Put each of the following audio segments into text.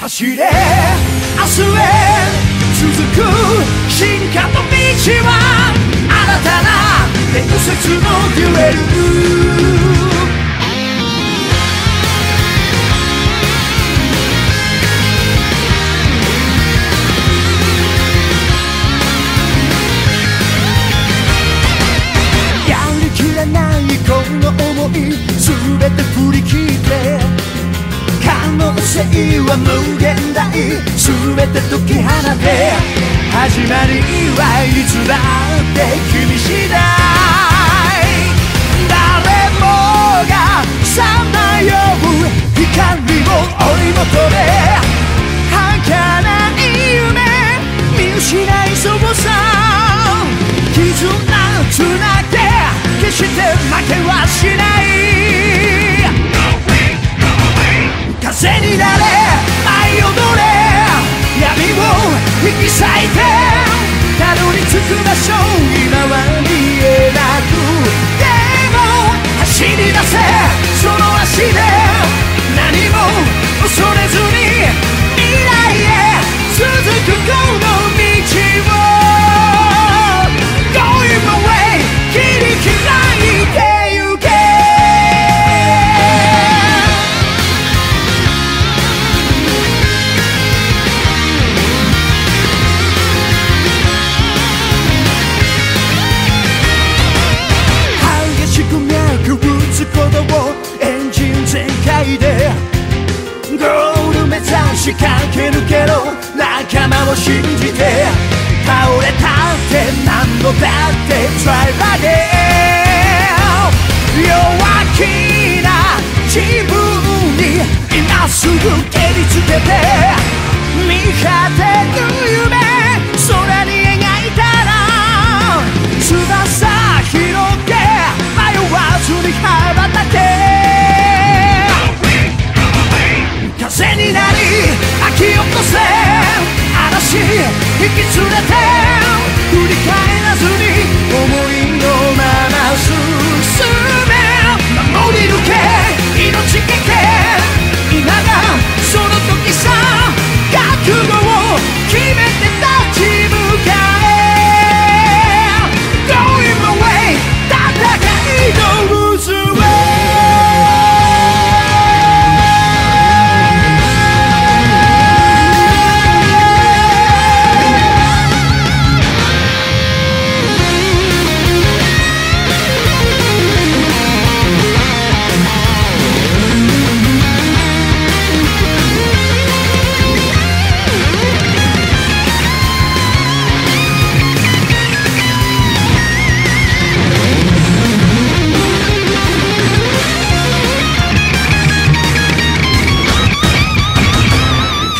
走れ。明日へ。続く進化の道は新たな伝説のデュエル。可能性は無限大全て解き放て始まりはいつだ？も走り出せし駆け抜けろ仲間を信じて倒れたって何度だって Try again 弱気な自分に今すぐ蹴りつけて見果てぬて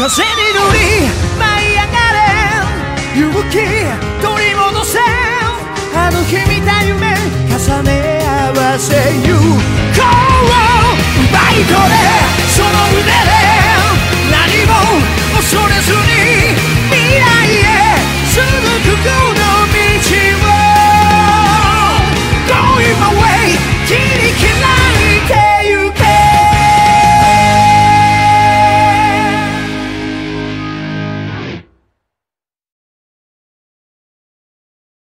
風に乗り舞い上がれ。勇気取り戻せあの日見た夢重ね合わせ行こう奪い取れ。その腕で